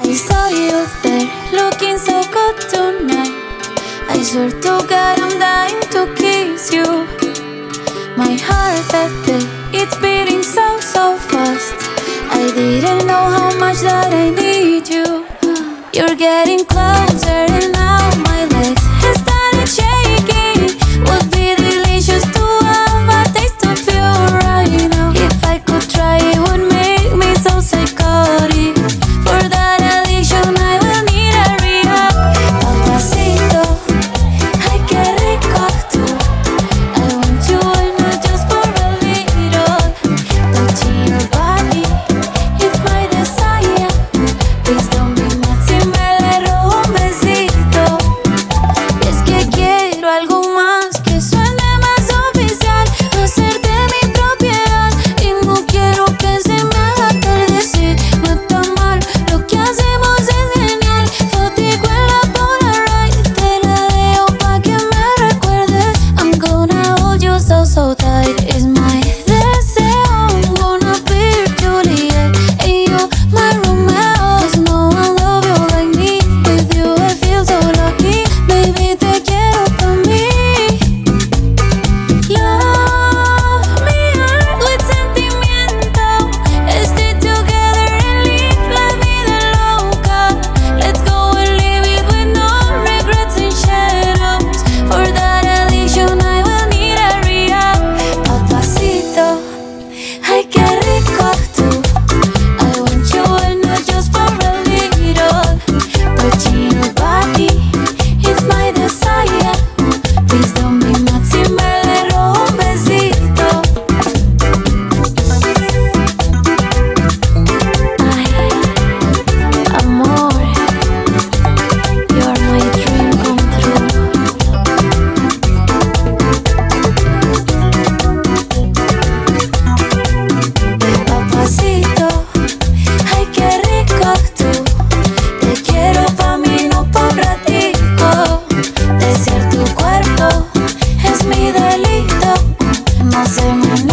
I saw you there looking so good tonight. I swear to God, I'm dying to kiss you. My heart, baby, it's beating so, so fast. I didn't know how much that I need you. You're getting closer and I. so tight. Is Everything